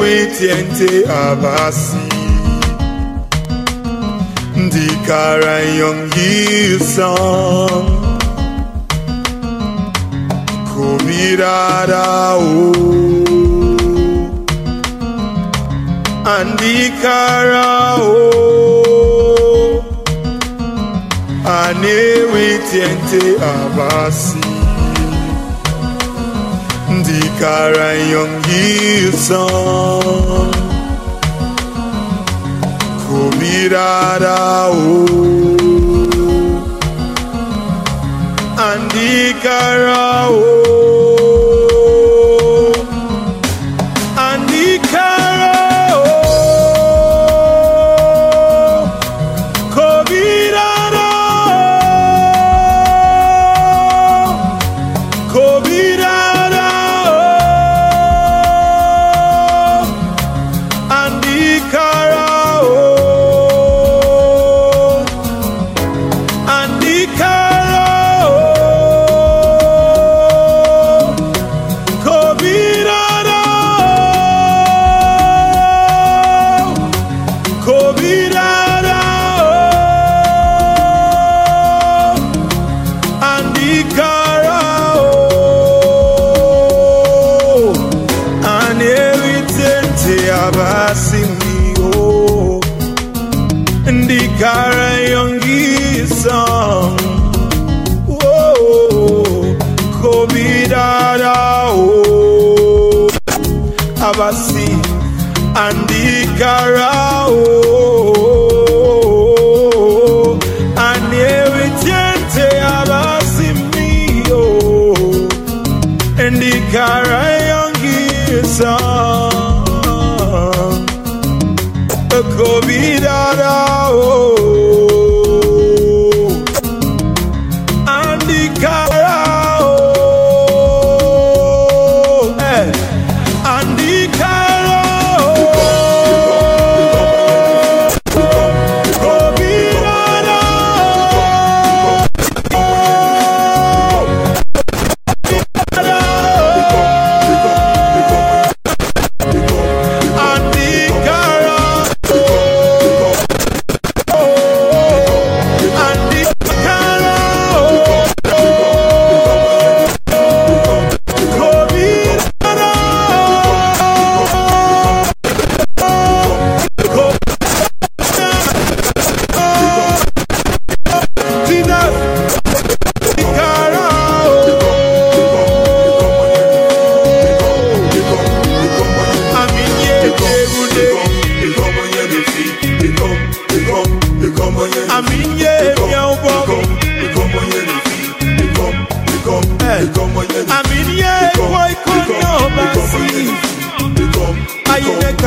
witiente abasi. Ndikara yongisam kubirara o andikara o. Ane witiente abasi ndikara yongisam kubirara o andikara o andikara ndikara yongisam oh kobidara o abasi andikara o aneritente abasimi o ndikara yongisam Kobidara o Andikara